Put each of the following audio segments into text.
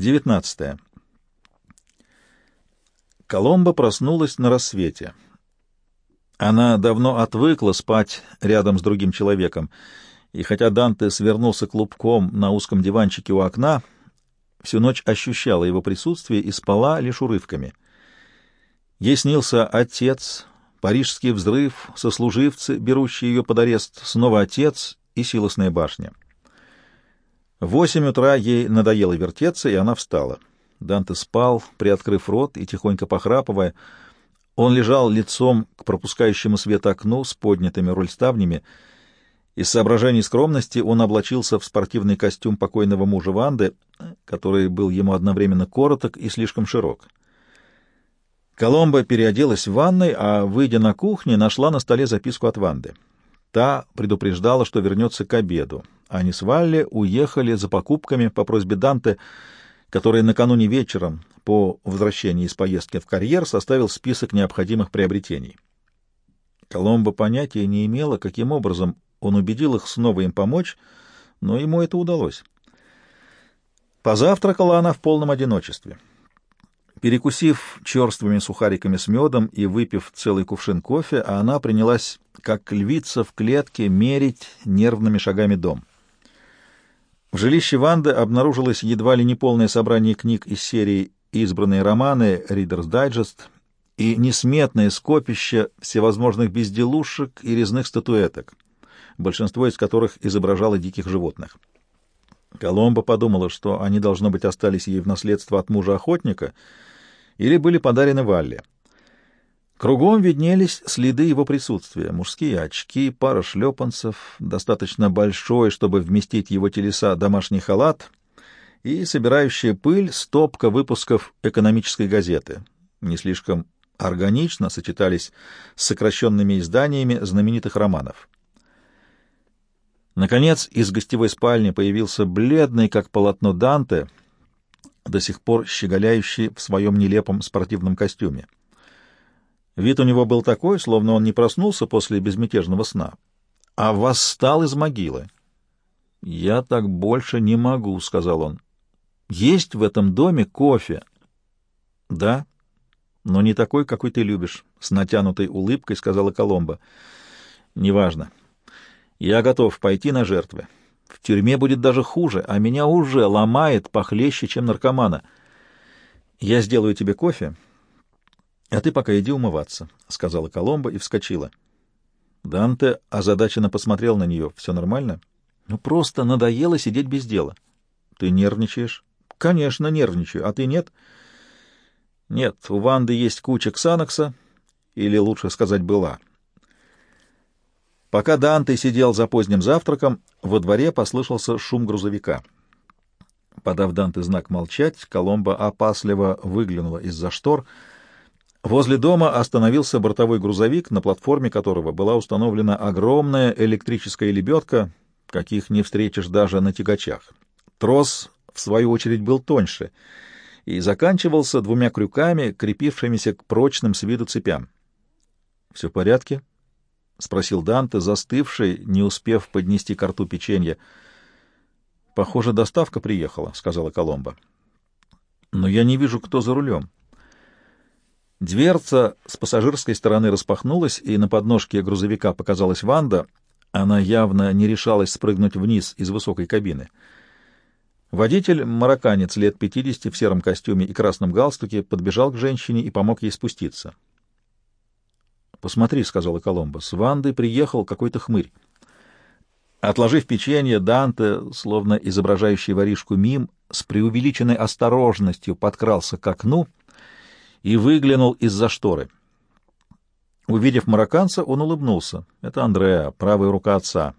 19. Коломба проснулась на рассвете. Она давно отвыкла спать рядом с другим человеком, и хотя Данте свернулся клубком на узком диванчике у окна, всю ночь ощущала его присутствие и спала лишь урывками. Ей снился отец, парижский взрыв, сослуживцы, берущие ее под арест, снова отец и силосная башня. Восемь утра ей надоело вертеться, и она встала. Данте спал, приоткрыв рот и тихонько похрапывая. Он лежал лицом к пропускающему свет окну с поднятыми рульставнями. Из соображений скромности он облачился в спортивный костюм покойного мужа Ванды, который был ему одновременно короток и слишком широк. Коломба переоделась в ванной, а, выйдя на кухню, нашла на столе записку от Ванды. Та предупреждала, что вернется к обеду. Они с Валли уехали за покупками по просьбе Данте, который накануне вечером по возвращении из поездки в карьер составил список необходимых приобретений. Коломбо понятия не имела, каким образом он убедил их снова им помочь, но ему это удалось. Позавтракала она в полном одиночестве. Перекусив черствыми сухариками с медом и выпив целый кувшин кофе, она принялась, как львица в клетке, мерить нервными шагами дом. В жилище Ванды обнаружилось едва ли не полное собрание книг из серии «Избранные романы» Reader's Digest и несметное скопище всевозможных безделушек и резных статуэток, большинство из которых изображало диких животных. Коломба подумала, что они, должно быть, остались ей в наследство от мужа-охотника — или были подарены Валле. Кругом виднелись следы его присутствия. Мужские очки, пара шлепанцев, достаточно большой, чтобы вместить его телеса домашний халат и собирающая пыль стопка выпусков экономической газеты. Не слишком органично сочетались с сокращенными изданиями знаменитых романов. Наконец, из гостевой спальни появился бледный, как полотно Данте — до сих пор щеголяющий в своем нелепом спортивном костюме. Вид у него был такой, словно он не проснулся после безмятежного сна, а восстал из могилы. «Я так больше не могу», — сказал он. «Есть в этом доме кофе?» «Да, но не такой, какой ты любишь», — с натянутой улыбкой сказала Коломба. «Неважно. Я готов пойти на жертвы. В тюрьме будет даже хуже, а меня уже ломает похлеще, чем наркомана. Я сделаю тебе кофе, а ты пока иди умываться, — сказала Коломба и вскочила. Данте озадаченно посмотрел на нее. Все нормально? Ну, просто надоело сидеть без дела. Ты нервничаешь? Конечно, нервничаю. А ты нет? Нет, у Ванды есть куча ксанокса, или лучше сказать, была. — Пока Данте сидел за поздним завтраком, во дворе послышался шум грузовика. Подав Данте знак молчать, Коломба опасливо выглянула из-за штор. Возле дома остановился бортовой грузовик, на платформе которого была установлена огромная электрическая лебедка, каких не встретишь даже на тягачах. Трос, в свою очередь, был тоньше и заканчивался двумя крюками, крепившимися к прочным с виду цепям. — Все в порядке? — спросил Данте, застывший, не успев поднести к рту печенье. — Похоже, доставка приехала, — сказала Коломба. — Но я не вижу, кто за рулем. Дверца с пассажирской стороны распахнулась, и на подножке грузовика показалась Ванда. Она явно не решалась спрыгнуть вниз из высокой кабины. Водитель, марокканец лет пятидесяти в сером костюме и красном галстуке, подбежал к женщине и помог ей спуститься. «Посмотри», — сказала Коломба, — «с Вандой приехал какой-то хмырь». Отложив печенье, Данте, словно изображающий воришку мим, с преувеличенной осторожностью подкрался к окну и выглянул из-за шторы. Увидев марокканца, он улыбнулся. Это Андреа, правая рука отца.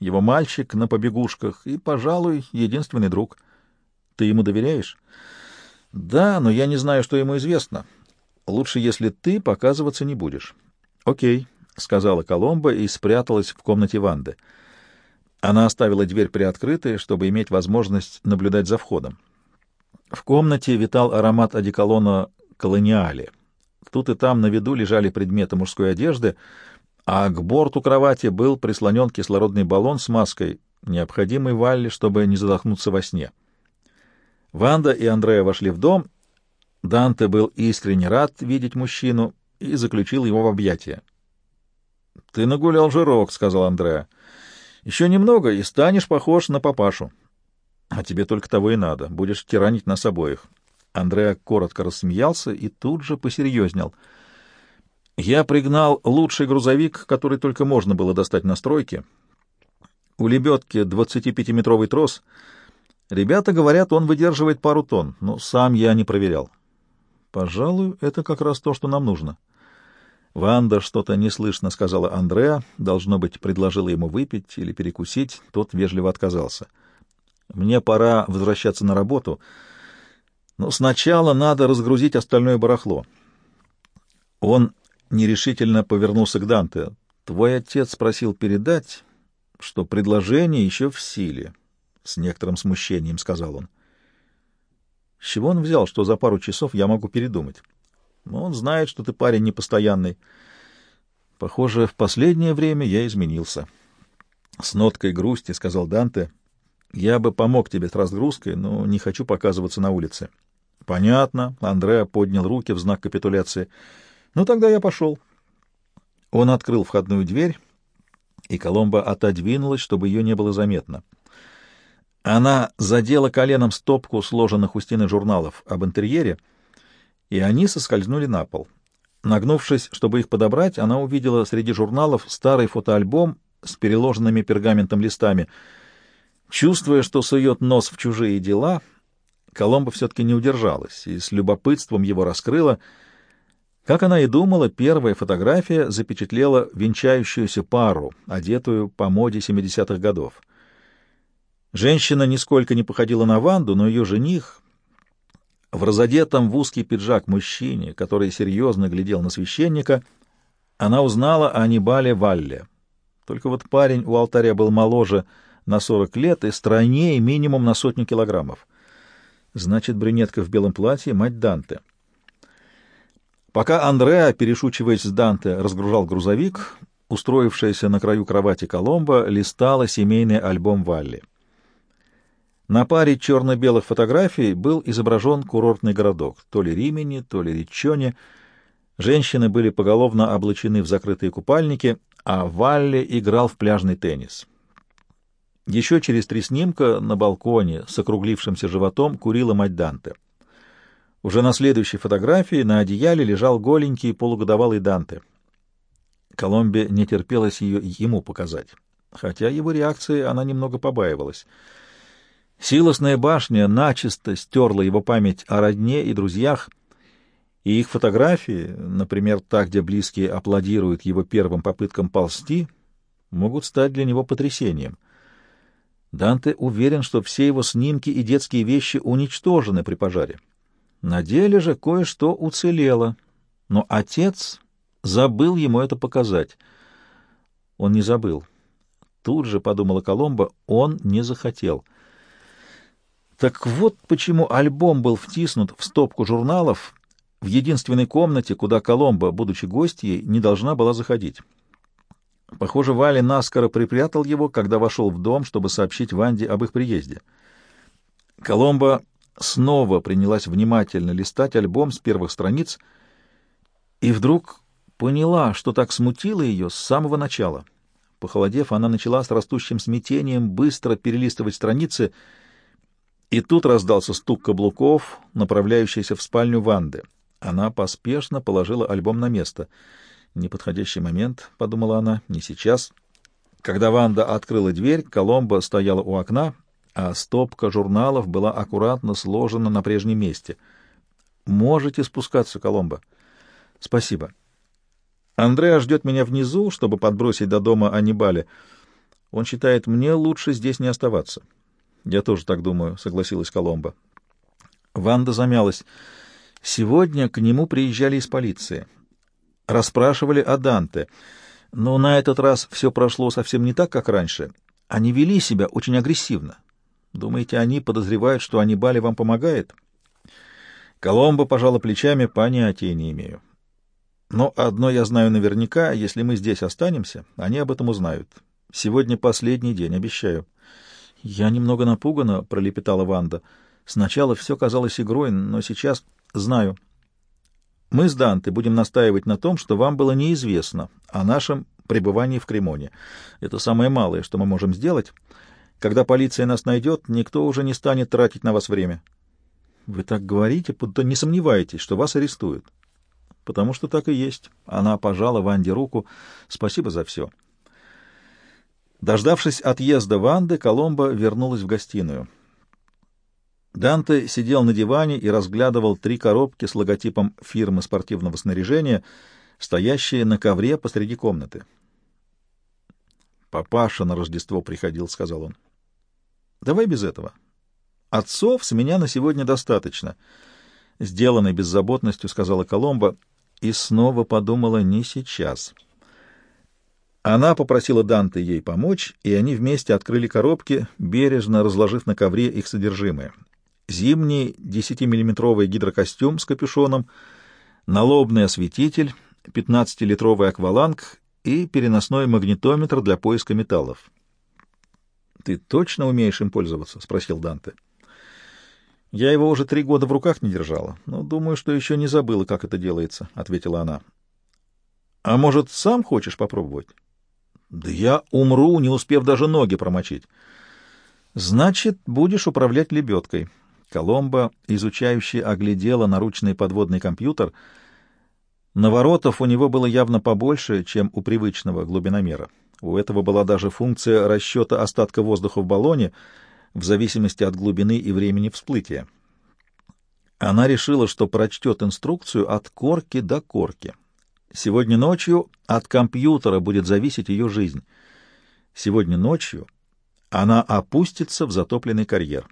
Его мальчик на побегушках и, пожалуй, единственный друг. Ты ему доверяешь? Да, но я не знаю, что ему известно. Лучше, если ты показываться не будешь. «Окей», — сказала Коломба и спряталась в комнате Ванды. Она оставила дверь приоткрытой, чтобы иметь возможность наблюдать за входом. В комнате витал аромат одеколона «Колониали». Тут и там на виду лежали предметы мужской одежды, а к борту кровати был прислонен кислородный баллон с маской, необходимый Валли, чтобы не задохнуться во сне. Ванда и Андреа вошли в дом. Данте был искренне рад видеть мужчину и заключил его в объятия. — Ты нагулял жирок, — сказал Андреа. — Еще немного, и станешь похож на папашу. — А тебе только того и надо. Будешь тиранить нас обоих. Андреа коротко рассмеялся и тут же посерьезнел. — Я пригнал лучший грузовик, который только можно было достать на стройке. У лебедки 25-метровый трос. Ребята говорят, он выдерживает пару тонн, но сам я не проверял. Пожалуй, это как раз то, что нам нужно. — Ванда что-то неслышно сказала Андреа, должно быть, предложила ему выпить или перекусить, тот вежливо отказался. «Мне пора возвращаться на работу, но сначала надо разгрузить остальное барахло». Он нерешительно повернулся к Данте. «Твой отец просил передать, что предложение еще в силе», — с некоторым смущением сказал он. «С чего он взял, что за пару часов я могу передумать?» Он знает, что ты парень непостоянный. Похоже, в последнее время я изменился. С ноткой грусти сказал Данте. Я бы помог тебе с разгрузкой, но не хочу показываться на улице. Понятно. Андреа поднял руки в знак капитуляции. Ну, тогда я пошел. Он открыл входную дверь, и Коломба отодвинулась, чтобы ее не было заметно. Она задела коленом стопку сложенных у стены журналов об интерьере — и они соскользнули на пол. Нагнувшись, чтобы их подобрать, она увидела среди журналов старый фотоальбом с переложенными пергаментом листами. Чувствуя, что сует нос в чужие дела, Коломба все-таки не удержалась и с любопытством его раскрыла. Как она и думала, первая фотография запечатлела венчающуюся пару, одетую по моде 70-х годов. Женщина нисколько не походила на Ванду, но ее жених, в разодетом в узкий пиджак мужчине, который серьезно глядел на священника, она узнала о Анибале Валле. Только вот парень у алтаря был моложе на сорок лет и стройнее минимум на сотню килограммов. Значит, брюнетка в белом платье — мать Данте. Пока Андреа, перешучиваясь с Данте, разгружал грузовик, устроившаяся на краю кровати Коломбо листала семейный альбом Валли. На паре черно-белых фотографий был изображен курортный городок, то ли Римени, то ли Риччоне. Женщины были поголовно облачены в закрытые купальники, а Валли играл в пляжный теннис. Еще через три снимка на балконе с округлившимся животом курила мать Данте. Уже на следующей фотографии на одеяле лежал голенький полугодовалый Данте. Коломбе не терпелось ее ему показать, хотя его реакции она немного побаивалась — Силосная башня начисто стерла его память о родне и друзьях, и их фотографии, например, та, где близкие аплодируют его первым попыткам ползти, могут стать для него потрясением. Данте уверен, что все его снимки и детские вещи уничтожены при пожаре. На деле же кое-что уцелело, но отец забыл ему это показать. Он не забыл. Тут же, подумала Коломба, он не захотел — так вот почему альбом был втиснут в стопку журналов в единственной комнате, куда Коломба, будучи гостьей, не должна была заходить. Похоже, Валя наскоро припрятал его, когда вошел в дом, чтобы сообщить Ванде об их приезде. Коломба снова принялась внимательно листать альбом с первых страниц и вдруг поняла, что так смутило ее с самого начала. Похолодев, она начала с растущим смятением быстро перелистывать страницы — и тут раздался стук каблуков, направляющийся в спальню Ванды. Она поспешно положила альбом на место. «Неподходящий момент», — подумала она, — «не сейчас». Когда Ванда открыла дверь, Коломба стояла у окна, а стопка журналов была аккуратно сложена на прежнем месте. «Можете спускаться, Коломба». «Спасибо». «Андреа ждет меня внизу, чтобы подбросить до дома Аннибале. Он считает, мне лучше здесь не оставаться». Я тоже так думаю, согласилась Коломба. Ванда замялась. Сегодня к нему приезжали из полиции. Расспрашивали о Данте. Но на этот раз все прошло совсем не так, как раньше. Они вели себя очень агрессивно. Думаете, они подозревают, что Анибале вам помогает? Коломба пожала плечами, понятия не имею. Но одно я знаю наверняка, если мы здесь останемся, они об этом узнают. Сегодня последний день, обещаю. — Я немного напугана, — пролепетала Ванда. Сначала все казалось игрой, но сейчас знаю. Мы с Данте будем настаивать на том, что вам было неизвестно о нашем пребывании в Кремоне. Это самое малое, что мы можем сделать. Когда полиция нас найдет, никто уже не станет тратить на вас время. Вы так говорите, будто не сомневаетесь, что вас арестуют. Потому что так и есть. Она пожала Ванде руку. Спасибо за все. Дождавшись отъезда Ванды, Коломбо вернулась в гостиную. Данте сидел на диване и разглядывал три коробки с логотипом фирмы спортивного снаряжения, стоящие на ковре посреди комнаты. «Папаша на Рождество приходил», — сказал он. «Давай без этого. Отцов с меня на сегодня достаточно», — сделанной беззаботностью сказала Коломба и снова подумала «не сейчас». Она попросила Данте ей помочь, и они вместе открыли коробки, бережно разложив на ковре их содержимое. Зимний 10-миллиметровый гидрокостюм с капюшоном, налобный осветитель, 15-литровый акваланг и переносной магнитометр для поиска металлов. «Ты точно умеешь им пользоваться?» — спросил Данте. «Я его уже три года в руках не держала, но думаю, что еще не забыла, как это делается», — ответила она. «А может, сам хочешь попробовать?» Да я умру, не успев даже ноги промочить. Значит, будешь управлять лебедкой. Коломба, изучающий, оглядела наручный подводный компьютер. Наворотов у него было явно побольше, чем у привычного глубиномера. У этого была даже функция расчета остатка воздуха в баллоне в зависимости от глубины и времени всплытия. Она решила, что прочтет инструкцию от корки до корки. Сегодня ночью от компьютера будет зависеть ее жизнь. Сегодня ночью она опустится в затопленный карьер.